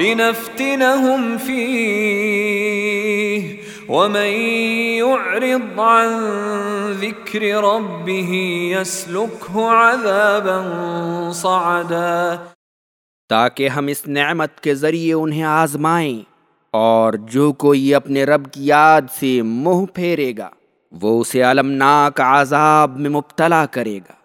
لنفتنهم فيه. ومن يعرض عن ذكر ربه يسلكه عذابا صعدا. تاکہ ہم اس نعمت کے ذریعے انہیں آزمائیں اور جو کوئی اپنے رب کی یاد سے منہ پھیرے گا، وہ اسے المناک عذاب میں مبتلا کرے گا۔